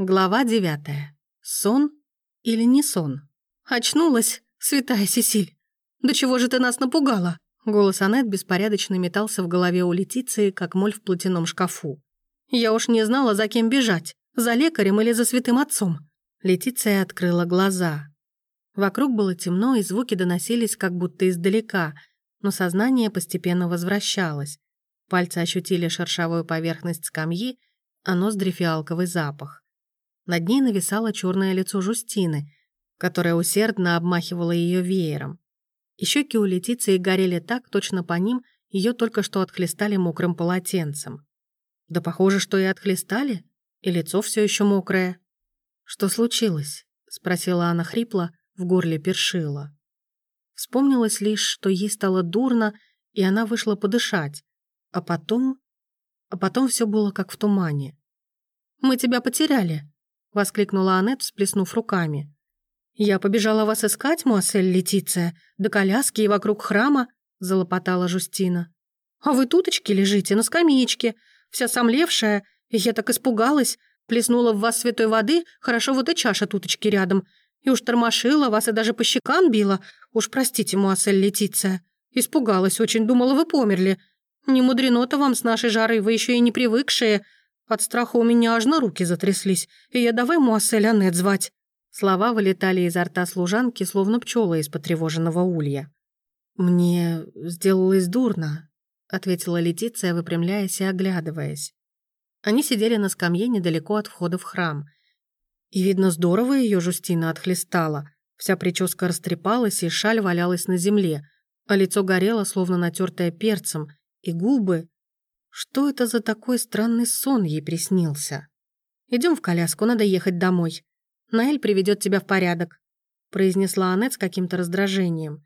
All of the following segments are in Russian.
Глава девятая. Сон или не сон? Очнулась, святая Сесиль. Да чего же ты нас напугала? Голос Аннет беспорядочно метался в голове у Летиции, как моль в платяном шкафу. Я уж не знала, за кем бежать, за лекарем или за святым отцом. Летиция открыла глаза. Вокруг было темно, и звуки доносились как будто издалека, но сознание постепенно возвращалось. Пальцы ощутили шершавую поверхность скамьи, а ноздри фиалковый запах. Над ней нависало черное лицо Жустины, которая усердно обмахивала ее веером. И щеки у Летиции горели так, точно по ним ее только что отхлестали мокрым полотенцем. Да похоже, что и отхлестали, и лицо все еще мокрое. «Что случилось?» — спросила она хрипло, в горле першила. Вспомнилось лишь, что ей стало дурно, и она вышла подышать, а потом... А потом все было как в тумане. «Мы тебя потеряли!» — воскликнула Аннет, всплеснув руками. «Я побежала вас искать, Муассель Летиция, до коляски и вокруг храма», — залопотала Жустина. «А вы туточки лежите на скамеечке, вся сомлевшая, и я так испугалась, плеснула в вас святой воды, хорошо вот и чаша туточки рядом, и уж тормошила вас и даже по щекам била, уж простите, Муассель Летиция. Испугалась очень, думала, вы померли. Не мудрено-то вам с нашей жары, вы еще и не привыкшие, от страха у меня аж на руки затряслись, и я давай Муассель Аннет звать». Слова вылетали изо рта служанки, словно пчелы из потревоженного улья. «Мне сделалось дурно», — ответила Летиция, выпрямляясь и оглядываясь. Они сидели на скамье недалеко от входа в храм. И, видно, здорово ее Жустина отхлестала. Вся прическа растрепалась, и шаль валялась на земле, а лицо горело, словно натертое перцем, и губы что это за такой странный сон ей приснился? Идем в коляску, надо ехать домой. Наэль приведет тебя в порядок», — произнесла Аннет с каким-то раздражением.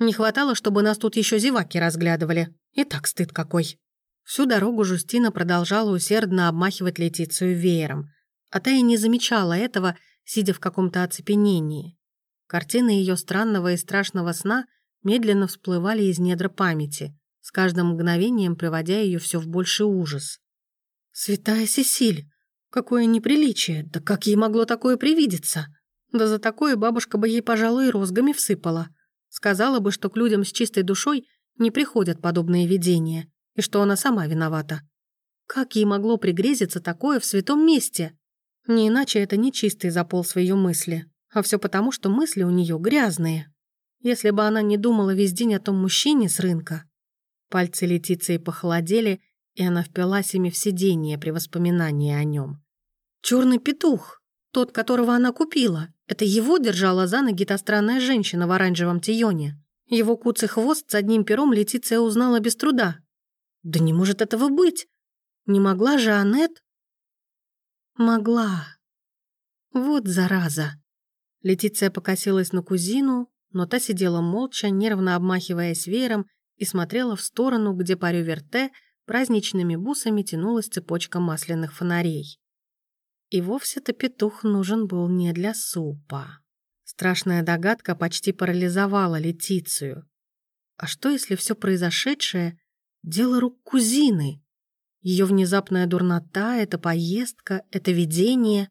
«Не хватало, чтобы нас тут еще зеваки разглядывали. И так стыд какой». Всю дорогу Жустина продолжала усердно обмахивать Летицию веером, а та и не замечала этого, сидя в каком-то оцепенении. Картины ее странного и страшного сна медленно всплывали из недра памяти с каждым мгновением приводя ее все в больший ужас. «Святая Сесиль! Какое неприличие! Да как ей могло такое привидеться? Да за такое бабушка бы ей, пожалуй, розгами всыпала. Сказала бы, что к людям с чистой душой не приходят подобные видения, и что она сама виновата. Как ей могло пригрезиться такое в святом месте? Не иначе это не чистый заполз в ее мысли, а все потому, что мысли у нее грязные. Если бы она не думала весь день о том мужчине с рынка, Пальцы Летиции похолодели, и она впилась ими в сиденье при воспоминании о нем. Черный петух, тот, которого она купила, это его держала за ноги та странная женщина в оранжевом тионе. Его куцый хвост с одним пером Летиция узнала без труда. Да не может этого быть! Не могла же Аннет? Могла. Вот зараза. Летиция покосилась на кузину, но та сидела молча, нервно обмахиваясь веером и смотрела в сторону, где по Рюверте праздничными бусами тянулась цепочка масляных фонарей. И вовсе-то петух нужен был не для супа. Страшная догадка почти парализовала Летицию. А что, если все произошедшее — дело рук кузины? Ее внезапная дурнота, эта поездка, это видение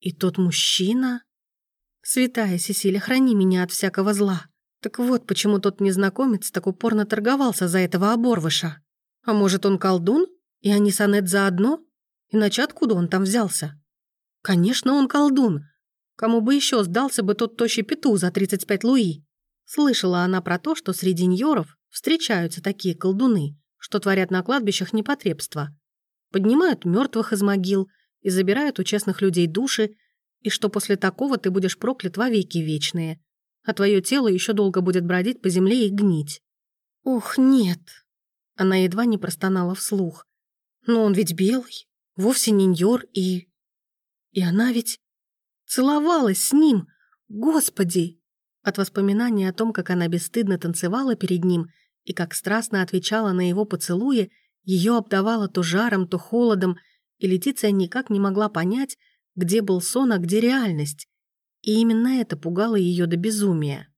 и тот мужчина? Святая Сесилия, храни меня от всякого зла. Так вот, почему тот незнакомец так упорно торговался за этого оборвыша. А может, он колдун, и они с Анет заодно? Иначе откуда он там взялся? Конечно, он колдун. Кому бы еще сдался бы тот тощий пету за 35 луи? Слышала она про то, что среди ньоров встречаются такие колдуны, что творят на кладбищах непотребства. Поднимают мертвых из могил и забирают у честных людей души, и что после такого ты будешь проклят во веки вечные а твое тело еще долго будет бродить по земле и гнить. Ух, нет. Она едва не простонала вслух. Но он ведь белый, вовсе не ньор, и... И она ведь целовалась с ним. Господи! От воспоминаний о том, как она бесстыдно танцевала перед ним и как страстно отвечала на его поцелуи, ее обдавало то жаром, то холодом, и Летиция никак не могла понять, где был сон, а где реальность. И именно это пугало ее до безумия.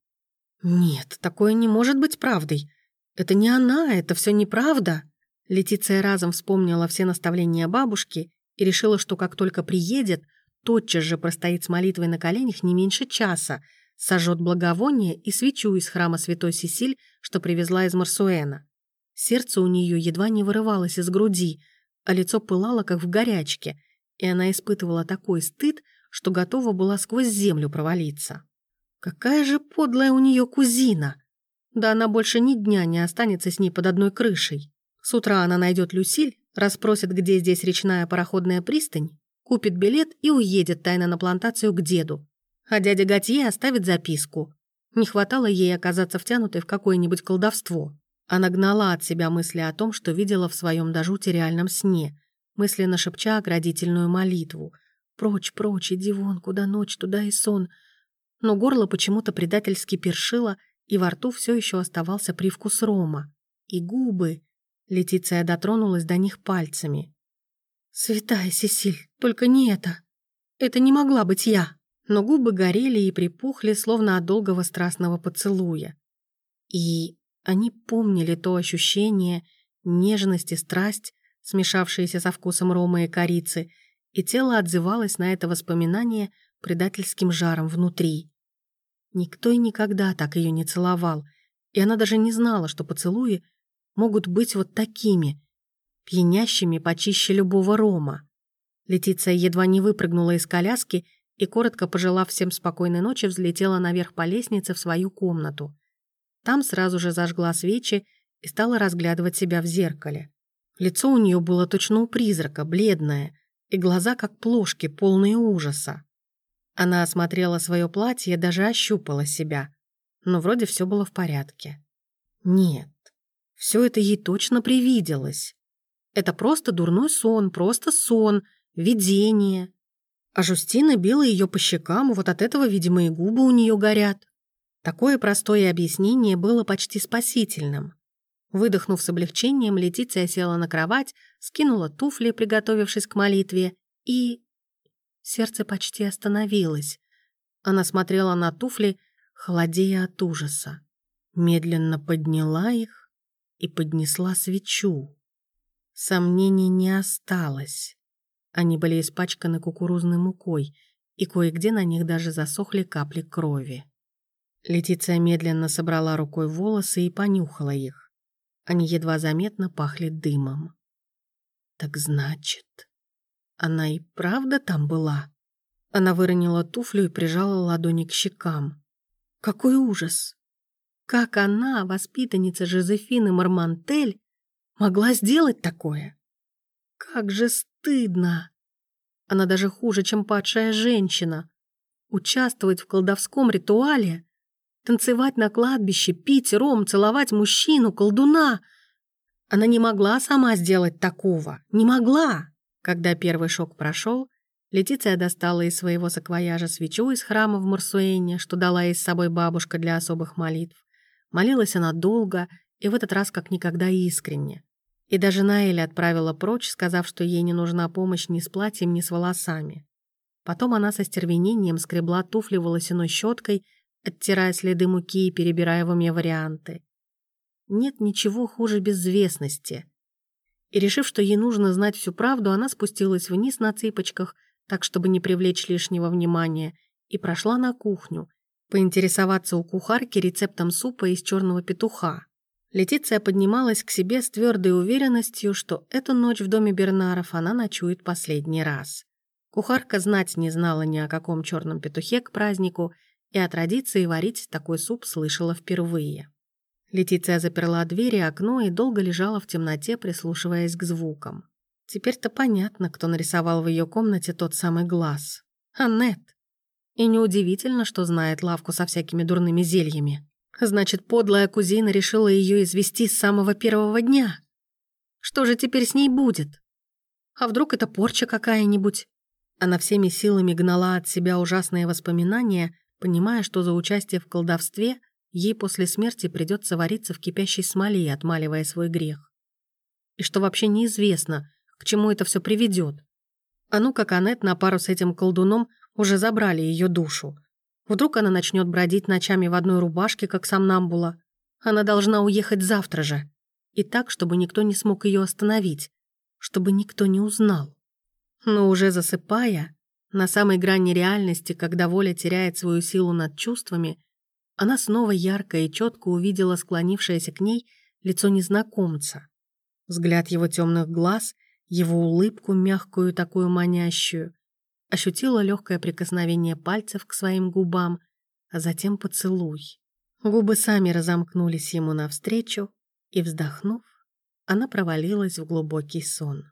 «Нет, такое не может быть правдой. Это не она, это все неправда». Летиция разом вспомнила все наставления бабушки и решила, что как только приедет, тотчас же простоит с молитвой на коленях не меньше часа, сожжет благовоние и свечу из храма Святой Сесиль, что привезла из Марсуэна. Сердце у нее едва не вырывалось из груди, а лицо пылало, как в горячке, и она испытывала такой стыд, что готова была сквозь землю провалиться. Какая же подлая у нее кузина! Да она больше ни дня не останется с ней под одной крышей. С утра она найдет Люсиль, расспросит, где здесь речная пароходная пристань, купит билет и уедет тайно на плантацию к деду. А дядя Готье оставит записку. Не хватало ей оказаться втянутой в какое-нибудь колдовство. Она гнала от себя мысли о том, что видела в своем дожуте реальном сне, мысленно шепча оградительную молитву. «Прочь, прочь, иди вон, куда ночь, туда и сон». Но горло почему-то предательски першило, и во рту все еще оставался привкус рома. И губы. Летиция дотронулась до них пальцами. «Святая Сесиль, только не это. Это не могла быть я». Но губы горели и припухли, словно от долгого страстного поцелуя. И они помнили то ощущение, нежность и страсть, смешавшиеся со вкусом рома и корицы, и тело отзывалось на это воспоминание предательским жаром внутри. Никто и никогда так ее не целовал, и она даже не знала, что поцелуи могут быть вот такими, пьянящими почище любого рома. Летиция едва не выпрыгнула из коляски и, коротко пожелав всем спокойной ночи, взлетела наверх по лестнице в свою комнату. Там сразу же зажгла свечи и стала разглядывать себя в зеркале. Лицо у нее было точно у призрака, бледное, и глаза как плошки, полные ужаса. Она осмотрела свое платье даже ощупала себя, но вроде все было в порядке. Нет, все это ей точно привиделось. Это просто дурной сон, просто сон, видение. А Жустина била ее по щекам, вот от этого, видимо, и губы у нее горят. Такое простое объяснение было почти спасительным. Выдохнув с облегчением, Летиция села на кровать, скинула туфли, приготовившись к молитве, и... Сердце почти остановилось. Она смотрела на туфли, холодея от ужаса. Медленно подняла их и поднесла свечу. Сомнений не осталось. Они были испачканы кукурузной мукой, и кое-где на них даже засохли капли крови. Летиция медленно собрала рукой волосы и понюхала их. Они едва заметно пахли дымом. Так значит, она и правда там была? Она выронила туфлю и прижала ладони к щекам. Какой ужас! Как она, воспитанница Жозефины Мармантель, могла сделать такое? Как же стыдно! Она даже хуже, чем падшая женщина. Участвовать в колдовском ритуале Танцевать на кладбище, пить ром, целовать мужчину, колдуна. Она не могла сама сделать такого. Не могла. Когда первый шок прошел, Летиция достала из своего саквояжа свечу из храма в Марсуэне, что дала ей с собой бабушка для особых молитв. Молилась она долго и в этот раз как никогда искренне. И даже Наэля отправила прочь, сказав, что ей не нужна помощь ни с платьем, ни с волосами. Потом она со стервенением скребла туфли волосяной щеткой оттирая следы муки и перебирая в уме варианты. Нет ничего хуже безвестности. И решив, что ей нужно знать всю правду, она спустилась вниз на цыпочках, так, чтобы не привлечь лишнего внимания, и прошла на кухню, поинтересоваться у кухарки рецептом супа из черного петуха. Летиция поднималась к себе с твердой уверенностью, что эту ночь в доме Бернаров она ночует последний раз. Кухарка знать не знала ни о каком черном петухе к празднику и о традиции варить такой суп слышала впервые. Летиция заперла дверь и окно и долго лежала в темноте, прислушиваясь к звукам. Теперь-то понятно, кто нарисовал в ее комнате тот самый глаз. Аннет. И неудивительно, что знает лавку со всякими дурными зельями. Значит, подлая кузина решила ее извести с самого первого дня. Что же теперь с ней будет? А вдруг это порча какая-нибудь? Она всеми силами гнала от себя ужасные воспоминания, понимая, что за участие в колдовстве ей после смерти придется вариться в кипящей смоле, отмаливая свой грех. И что вообще неизвестно, к чему это все приведет. А ну как Аннет на пару с этим колдуном уже забрали ее душу. Вдруг она начнет бродить ночами в одной рубашке, как сам Намбула. Она должна уехать завтра же. И так, чтобы никто не смог ее остановить, чтобы никто не узнал. Но уже засыпая, На самой грани реальности, когда воля теряет свою силу над чувствами, она снова ярко и четко увидела склонившееся к ней лицо незнакомца. Взгляд его темных глаз, его улыбку мягкую такую манящую. Ощутила легкое прикосновение пальцев к своим губам, а затем поцелуй. Губы сами разомкнулись ему навстречу, и, вздохнув, она провалилась в глубокий сон.